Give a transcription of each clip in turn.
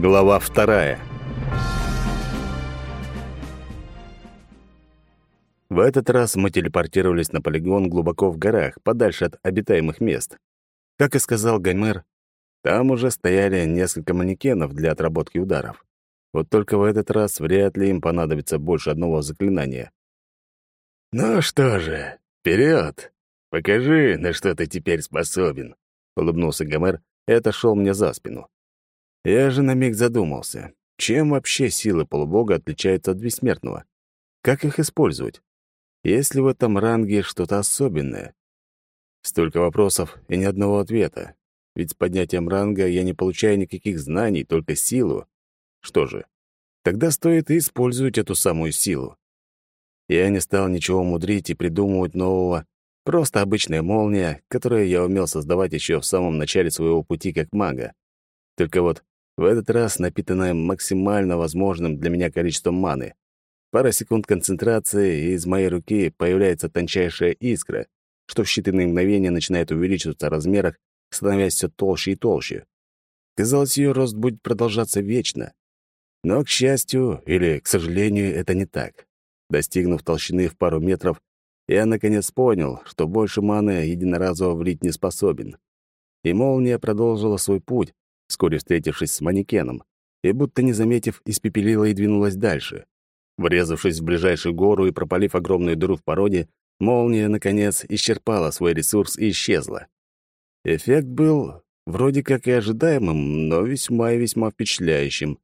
Глава вторая. В этот раз мы телепортировались на полигон глубоко в горах, подальше от обитаемых мест. Как и сказал Гаймер, там уже стояли несколько манекенов для отработки ударов. Вот только в этот раз вряд ли им понадобится больше одного заклинания. «Ну что же, вперед! Покажи, на что ты теперь способен!» — улыбнулся Гомер и отошел мне за спину. Я же на миг задумался, чем вообще силы полубога отличаются от бессмертного? Как их использовать? Есть ли в этом ранге что-то особенное? Столько вопросов и ни одного ответа. Ведь с поднятием ранга я не получаю никаких знаний, только силу. Что же, тогда стоит и использовать эту самую силу. Я не стал ничего мудрить и придумывать нового. Просто обычная молния, которую я умел создавать еще в самом начале своего пути как мага. Только вот в этот раз напитанная максимально возможным для меня количеством маны. Пара секунд концентрации, и из моей руки появляется тончайшая искра, что в считанные мгновения начинает увеличиваться в размерах, становясь все толще и толще. Казалось, ее рост будет продолжаться вечно. Но, к счастью или к сожалению, это не так. Достигнув толщины в пару метров, я наконец понял, что больше маны единоразово влить не способен. И молния продолжила свой путь, вскоре встретившись с манекеном, и, будто не заметив, испепелила и двинулась дальше. Врезавшись в ближайшую гору и пропалив огромную дыру в породе, молния, наконец, исчерпала свой ресурс и исчезла. Эффект был вроде как и ожидаемым, но весьма и весьма впечатляющим.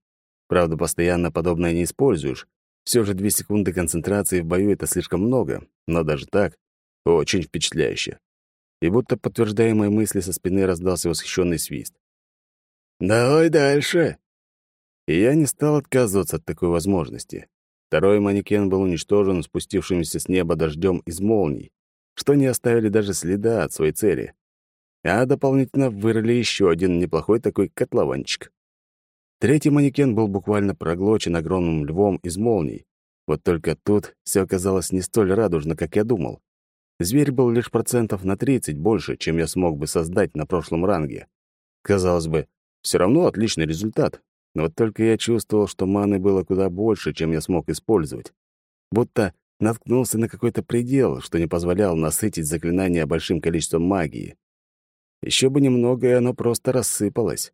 Правда, постоянно подобное не используешь, все же две секунды концентрации в бою — это слишком много, но даже так — очень впечатляюще. И будто подтверждая мои мысли, со спины раздался восхищенный свист. «Давай дальше!» И я не стал отказываться от такой возможности. Второй манекен был уничтожен спустившимся с неба дождем из молний, что не оставили даже следа от своей цели. А дополнительно вырыли еще один неплохой такой котлованчик. Третий манекен был буквально проглочен огромным львом из молний. Вот только тут все оказалось не столь радужно, как я думал. Зверь был лишь процентов на 30 больше, чем я смог бы создать на прошлом ранге. Казалось бы, все равно отличный результат. Но вот только я чувствовал, что маны было куда больше, чем я смог использовать. Будто наткнулся на какой-то предел, что не позволял насытить заклинание большим количеством магии. Еще бы немного, и оно просто рассыпалось.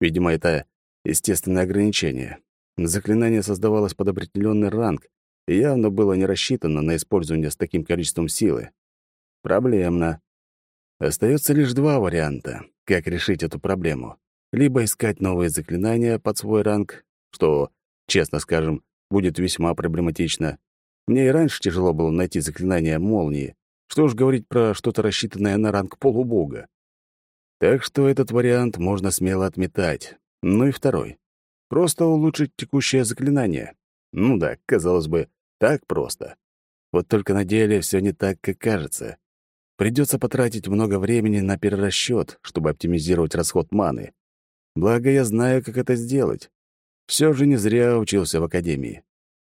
Видимо, это естественное ограничение. Заклинание создавалось под определенный ранг и явно было не рассчитано на использование с таким количеством силы. Проблемно. Остается лишь два варианта, как решить эту проблему. Либо искать новые заклинания под свой ранг, что, честно скажем, будет весьма проблематично. Мне и раньше тяжело было найти заклинание молнии. Что уж говорить про что-то рассчитанное на ранг полубога. Так что этот вариант можно смело отметать. Ну и второй. Просто улучшить текущее заклинание. Ну да, казалось бы, так просто. Вот только на деле все не так, как кажется. Придется потратить много времени на перерасчет, чтобы оптимизировать расход маны. Благо, я знаю, как это сделать. Все же не зря учился в академии.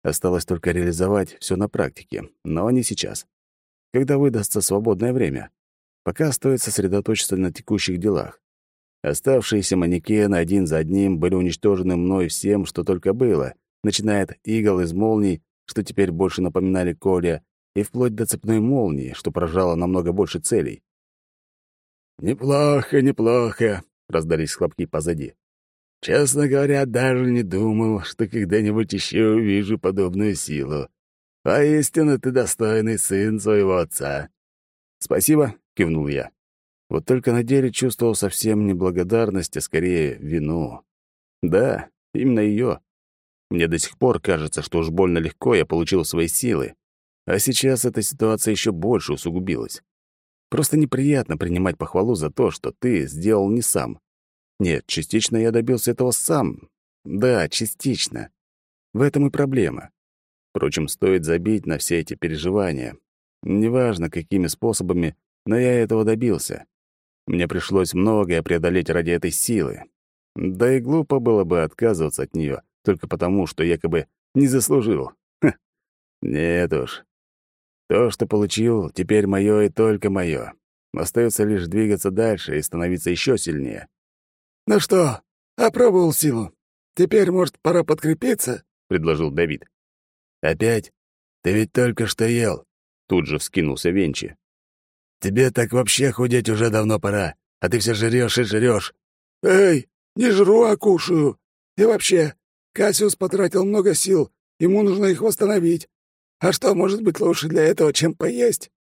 Осталось только реализовать все на практике, но не сейчас. Когда выдастся свободное время. Пока стоит сосредоточиться на текущих делах. Оставшиеся манекены один за одним были уничтожены мной всем, что только было, начиная от игл из молний, что теперь больше напоминали Коля, и вплоть до цепной молнии, что поражало намного больше целей. «Неплохо, неплохо», — раздались хлопки позади. «Честно говоря, даже не думал, что когда-нибудь еще увижу подобную силу. Поистину ты достойный сын своего отца». «Спасибо», — кивнул я. Вот только на деле чувствовал совсем не благодарность, а скорее вину. Да, именно ее. Мне до сих пор кажется, что уж больно легко я получил свои силы. А сейчас эта ситуация еще больше усугубилась. Просто неприятно принимать похвалу за то, что ты сделал не сам. Нет, частично я добился этого сам. Да, частично. В этом и проблема. Впрочем, стоит забить на все эти переживания. Неважно, какими способами, но я этого добился. Мне пришлось многое преодолеть ради этой силы. Да и глупо было бы отказываться от нее только потому, что якобы не заслужил. Ха. Нет уж. То, что получил, теперь мое и только мое. Остается лишь двигаться дальше и становиться еще сильнее. «Ну что, опробовал силу?» теперь, может, пора подкрепиться?» — предложил Давид. «Опять? Ты ведь только что ел!» — тут же вскинулся Венчи. «Тебе так вообще худеть уже давно пора, а ты все жрешь и жрешь. «Эй, не жру, а кушаю. И вообще, Кассиус потратил много сил, ему нужно их восстановить. А что может быть лучше для этого, чем поесть?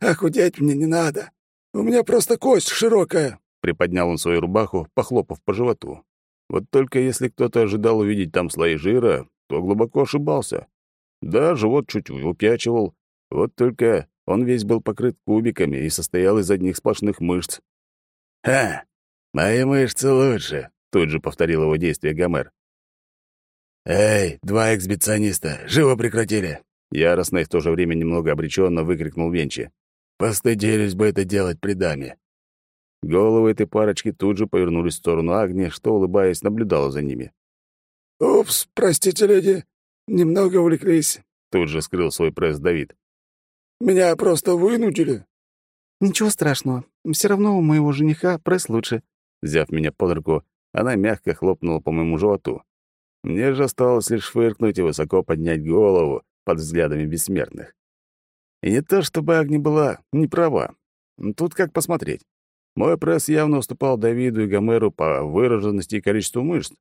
А худеть мне не надо. У меня просто кость широкая». Приподнял он свою рубаху, похлопав по животу. Вот только если кто-то ожидал увидеть там слои жира, то глубоко ошибался. Да, живот чуть упячивал, вот только он весь был покрыт кубиками и состоял из одних сплошных мышц. «Ха! Мои мышцы лучше!» — тут же повторил его действие Гомер. «Эй, два эксбициониста, живо прекратили!» Яростно и в то же время немного обреченно выкрикнул Венчи. «Постыдились бы это делать при даме!» Головы этой парочки тут же повернулись в сторону Агни, что, улыбаясь, наблюдала за ними. «Упс, простите, леди, немного увлеклись», — тут же скрыл свой пресс Давид. «Меня просто вынудили». «Ничего страшного, все равно у моего жениха пресс лучше». Взяв меня под руку, она мягко хлопнула по моему животу. Мне же осталось лишь фыркнуть и высоко поднять голову под взглядами бессмертных. И не то, чтобы Агни была не права. Тут как посмотреть. Мой пресс явно уступал Давиду и Гомеру по выраженности и количеству мышц.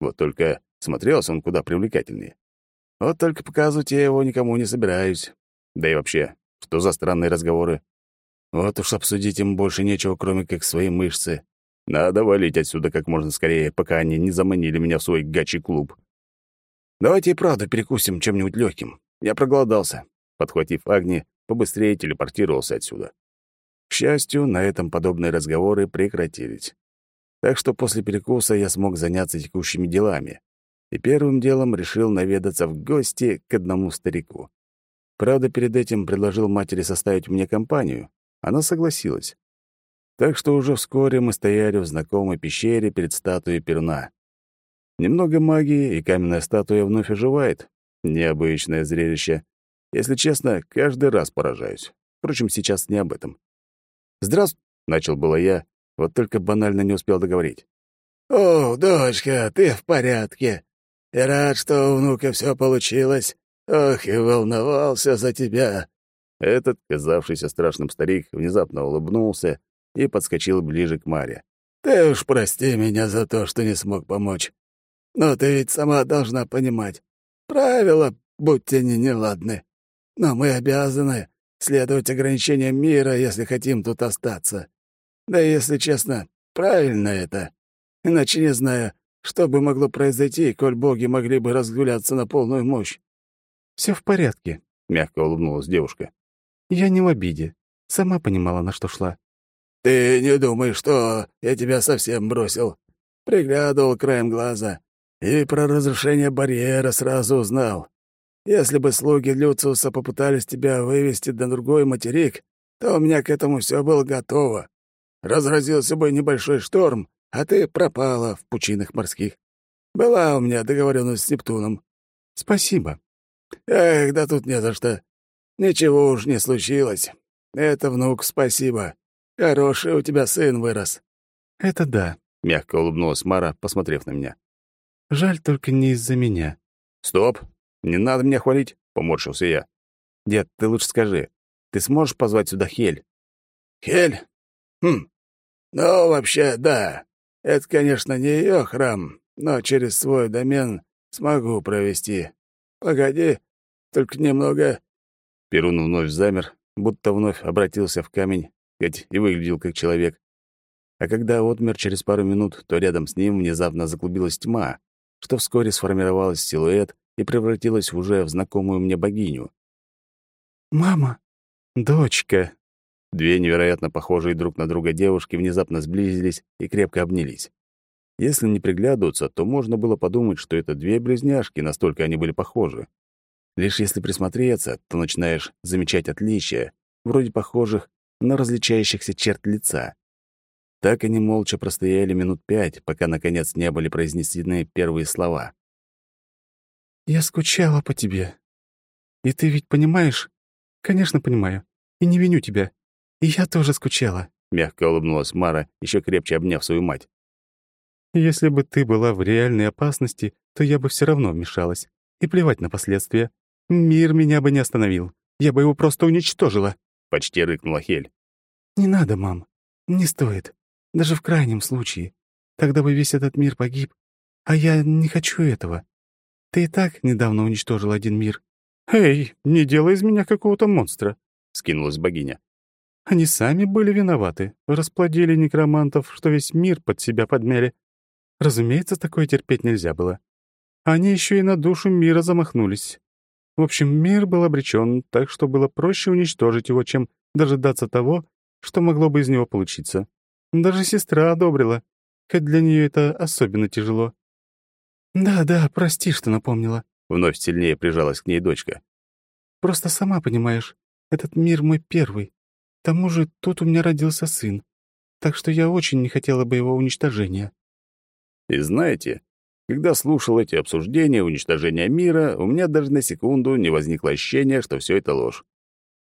Вот только смотрелся он куда привлекательнее. Вот только показывать я его никому не собираюсь. Да и вообще, что за странные разговоры? Вот уж обсудить им больше нечего, кроме как свои мышцы. Надо валить отсюда как можно скорее, пока они не заманили меня в свой гачий клуб. Давайте и правда перекусим чем-нибудь легким. Я проголодался. Подхватив Агни, побыстрее телепортировался отсюда. К счастью, на этом подобные разговоры прекратились. Так что после перекуса я смог заняться текущими делами. И первым делом решил наведаться в гости к одному старику. Правда, перед этим предложил матери составить мне компанию. Она согласилась. Так что уже вскоре мы стояли в знакомой пещере перед статуей Перуна. Немного магии, и каменная статуя вновь оживает. Необычное зрелище. Если честно, каждый раз поражаюсь. Впрочем, сейчас не об этом. «Здравствуй», — начал было я, вот только банально не успел договорить. «О, дочка, ты в порядке. Я рад, что у внука все получилось. Ох, и волновался за тебя». Этот, казавшийся страшным старик, внезапно улыбнулся и подскочил ближе к Маре. «Ты уж прости меня за то, что не смог помочь. Но ты ведь сама должна понимать. Правила, будьте они неладны. Но мы обязаны следовать ограничениям мира, если хотим тут остаться. Да если честно, правильно это. Иначе не знаю, что бы могло произойти, коль боги могли бы разгуляться на полную мощь. Все в порядке», — мягко улыбнулась девушка. «Я не в обиде. Сама понимала, на что шла». «Ты не думай, что я тебя совсем бросил. Приглядывал краем глаза. И про разрушение барьера сразу узнал. Если бы слуги Люциуса попытались тебя вывести на другой материк, то у меня к этому все было готово. Разразился бы небольшой шторм, а ты пропала в пучинах морских. Была у меня договоренность с Нептуном. Спасибо. Эх, да тут не за что. Ничего уж не случилось. Это, внук, спасибо. Хороший у тебя сын вырос. Это да, мягко улыбнулась Мара, посмотрев на меня. Жаль только не из-за меня. Стоп! Не надо меня хвалить, поморщился я. Дед, ты лучше скажи, ты сможешь позвать сюда Хель? Хель? Хм. Ну, вообще, да. Это, конечно, не ее храм, но через свой домен смогу провести. Погоди, только немного. Перун вновь замер, будто вновь обратился в камень, хоть и выглядел как человек. А когда отмер через пару минут, то рядом с ним внезапно заклубилась тьма, что вскоре сформировалась силуэт и превратилась уже в знакомую мне богиню. «Мама! Дочка!» Две невероятно похожие друг на друга девушки внезапно сблизились и крепко обнялись. Если не приглядываться, то можно было подумать, что это две близняшки, настолько они были похожи. Лишь если присмотреться, то начинаешь замечать отличия, вроде похожих, но различающихся черт лица. Так они молча простояли минут пять, пока, наконец, не были произнесены первые слова. «Я скучала по тебе. И ты ведь понимаешь?» «Конечно, понимаю. И не виню тебя. И я тоже скучала», — мягко улыбнулась Мара, еще крепче обняв свою мать. Если бы ты была в реальной опасности, то я бы все равно вмешалась. И плевать на последствия. Мир меня бы не остановил. Я бы его просто уничтожила», — почти рыкнула Хель. «Не надо, мам. Не стоит. Даже в крайнем случае. Тогда бы весь этот мир погиб. А я не хочу этого. Ты и так недавно уничтожил один мир». «Эй, не делай из меня какого-то монстра», — скинулась богиня. «Они сами были виноваты. Расплодили некромантов, что весь мир под себя подмяли. Разумеется, такое терпеть нельзя было. Они еще и на душу мира замахнулись. В общем, мир был обречен, так что было проще уничтожить его, чем дожидаться того, что могло бы из него получиться. Даже сестра одобрила, хоть для нее это особенно тяжело. «Да-да, прости, что напомнила», — вновь сильнее прижалась к ней дочка. «Просто сама понимаешь, этот мир мой первый. К тому же тут у меня родился сын, так что я очень не хотела бы его уничтожения». И знаете, когда слушал эти обсуждения уничтожения мира, у меня даже на секунду не возникло ощущения, что все это ложь.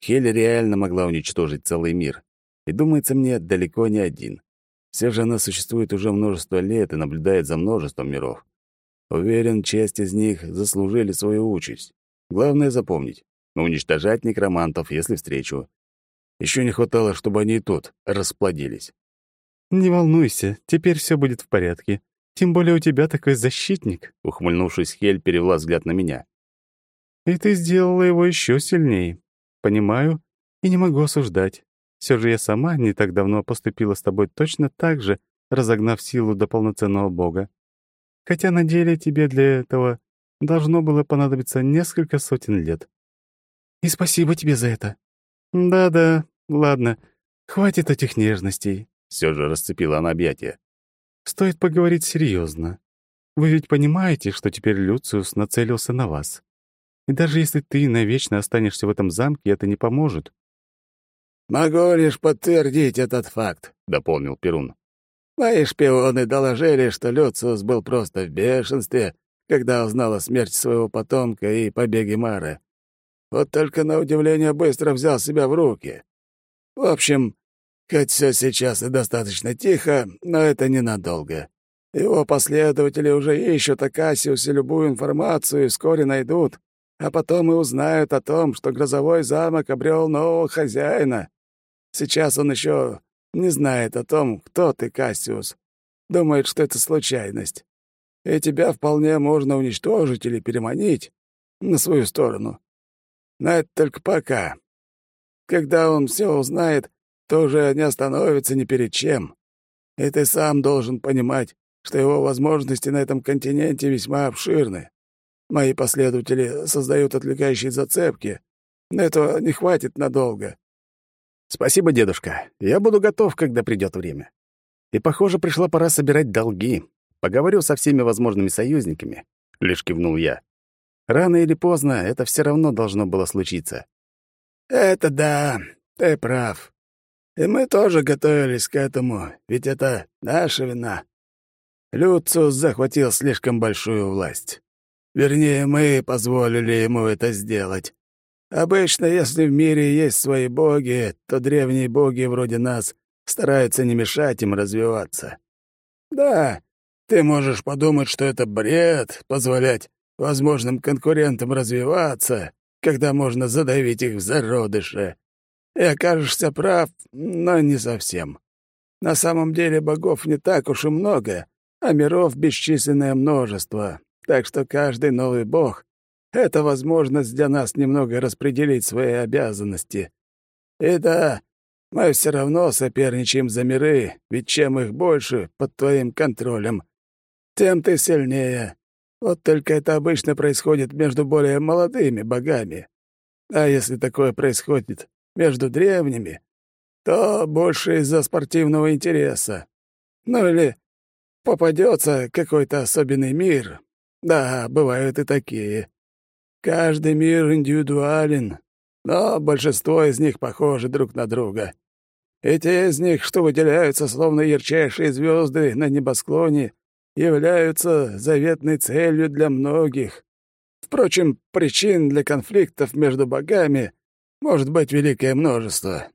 Хель реально могла уничтожить целый мир. И думается мне, далеко не один. Все же она существует уже множество лет и наблюдает за множеством миров. Уверен, часть из них заслужили свою участь. Главное запомнить — уничтожать некромантов, если встречу. Еще не хватало, чтобы они и тут расплодились. «Не волнуйся, теперь все будет в порядке. Тем более у тебя такой защитник», — ухмыльнувшись, Хель перевела взгляд на меня. «И ты сделала его еще сильнее. Понимаю и не могу осуждать. Все же я сама не так давно поступила с тобой точно так же, разогнав силу до полноценного бога. Хотя на деле тебе для этого должно было понадобиться несколько сотен лет. И спасибо тебе за это. Да-да, ладно, хватит этих нежностей. Все же расцепила она объятия. Стоит поговорить серьезно. Вы ведь понимаете, что теперь Люциус нацелился на вас. И даже если ты навечно останешься в этом замке, это не поможет. «Могу лишь подтвердить этот факт», — дополнил Перун. «Мои шпионы доложили, что Люциус был просто в бешенстве, когда узнал о смерти своего потомка и побеге Мары. Вот только на удивление быстро взял себя в руки. В общем, Хоть все сейчас и достаточно тихо, но это ненадолго. Его последователи уже ищут о Кассиусе любую информацию и вскоре найдут, а потом и узнают о том, что грозовой замок обрел нового хозяина. Сейчас он еще не знает о том, кто ты, Кассиус. Думает, что это случайность. И тебя вполне можно уничтожить или переманить на свою сторону. Но это только пока. Когда он все узнает, то уже не остановится ни перед чем. И ты сам должен понимать, что его возможности на этом континенте весьма обширны. Мои последователи создают отвлекающие зацепки, но этого не хватит надолго. Спасибо, дедушка. Я буду готов, когда придет время. И, похоже, пришла пора собирать долги. Поговорю со всеми возможными союзниками. Лишь кивнул я. Рано или поздно это все равно должно было случиться. Это да, ты прав. И мы тоже готовились к этому, ведь это наша вина. Люциус захватил слишком большую власть. Вернее, мы позволили ему это сделать. Обычно, если в мире есть свои боги, то древние боги вроде нас стараются не мешать им развиваться. Да, ты можешь подумать, что это бред — позволять возможным конкурентам развиваться, когда можно задавить их в зародыше. И окажешься прав, но не совсем. На самом деле богов не так уж и много, а миров бесчисленное множество, так что каждый новый бог — это возможность для нас немного распределить свои обязанности. И да, мы все равно соперничаем за миры, ведь чем их больше под твоим контролем, тем ты сильнее. Вот только это обычно происходит между более молодыми богами. А если такое происходит между древними, то больше из-за спортивного интереса. Ну или попадется какой-то особенный мир. Да, бывают и такие. Каждый мир индивидуален, но большинство из них похожи друг на друга. И те из них, что выделяются словно ярчайшие звезды на небосклоне, являются заветной целью для многих. Впрочем, причин для конфликтов между богами может быть великое множество.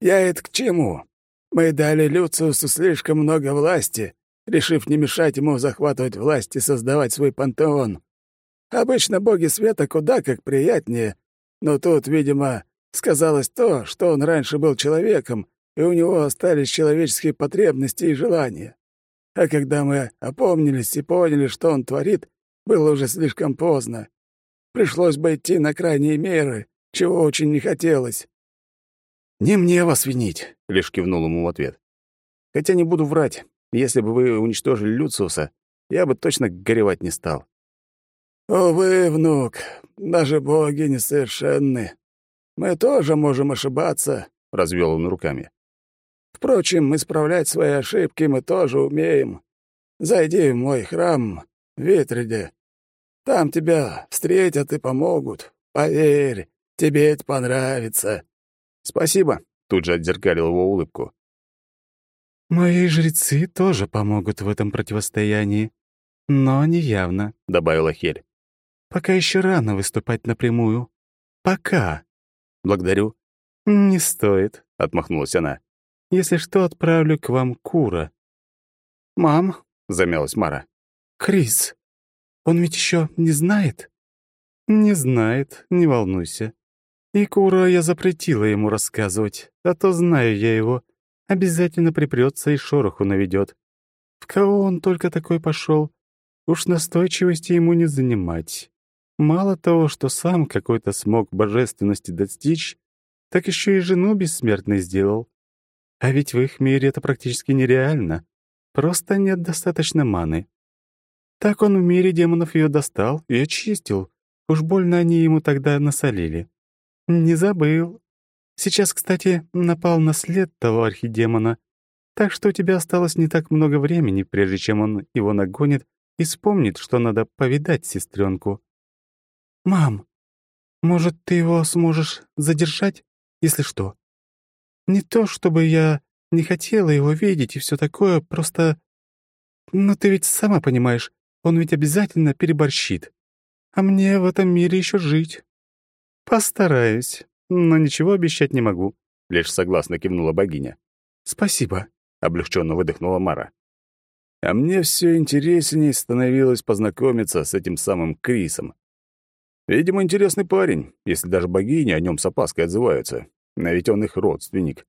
Я это к чему? Мы дали Люциусу слишком много власти, решив не мешать ему захватывать власть и создавать свой пантеон. Обычно боги света куда как приятнее, но тут, видимо, сказалось то, что он раньше был человеком, и у него остались человеческие потребности и желания. А когда мы опомнились и поняли, что он творит, было уже слишком поздно. Пришлось бы идти на крайние меры, чего очень не хотелось. «Не мне вас винить», — лишь кивнул ему в ответ. «Хотя не буду врать. Если бы вы уничтожили Люциуса, я бы точно горевать не стал». «Увы, внук, даже боги несовершенны. Мы тоже можем ошибаться», — развел он руками. «Впрочем, исправлять свои ошибки мы тоже умеем. Зайди в мой храм, Витриде. Там тебя встретят и помогут. Поверь, тебе это понравится». «Спасибо», — тут же отзеркалил его улыбку. «Мои жрецы тоже помогут в этом противостоянии, но не явно», — добавила Хель. «Пока еще рано выступать напрямую. Пока». «Благодарю». «Не стоит», — отмахнулась она. «Если что, отправлю к вам Кура». «Мам», — замялась Мара. «Крис, он ведь еще не знает?» «Не знает, не волнуйся. И Кура я запретила ему рассказывать, а то знаю я его. Обязательно припрется и шороху наведет. В кого он только такой пошел? Уж настойчивости ему не занимать. Мало того, что сам какой-то смог божественности достичь, так еще и жену бессмертной сделал. А ведь в их мире это практически нереально. Просто нет достаточно маны. Так он в мире демонов ее достал и очистил. Уж больно они ему тогда насолили. «Не забыл. Сейчас, кстати, напал на след того архидемона, так что у тебя осталось не так много времени, прежде чем он его нагонит и вспомнит, что надо повидать сестренку. «Мам, может, ты его сможешь задержать, если что? Не то, чтобы я не хотела его видеть и все такое, просто... Но ты ведь сама понимаешь, он ведь обязательно переборщит. А мне в этом мире еще жить. «Постараюсь, но ничего обещать не могу», — лишь согласно кивнула богиня. «Спасибо», — облегченно выдохнула Мара. А мне все интереснее становилось познакомиться с этим самым Крисом. Видимо, интересный парень, если даже богини о нем с опаской отзываются. Но ведь он их родственник.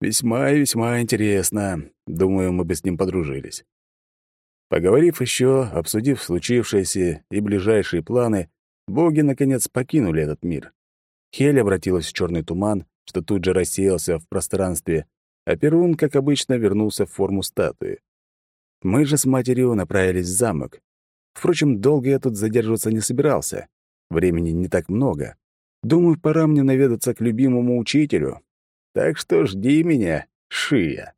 Весьма и весьма интересно. Думаю, мы бы с ним подружились. Поговорив еще, обсудив случившееся и ближайшие планы, Боги, наконец, покинули этот мир. Хель обратилась в черный туман, что тут же рассеялся в пространстве, а Перун, как обычно, вернулся в форму статуи. Мы же с матерью направились в замок. Впрочем, долго я тут задерживаться не собирался. Времени не так много. Думаю, пора мне наведаться к любимому учителю. Так что жди меня, Шия.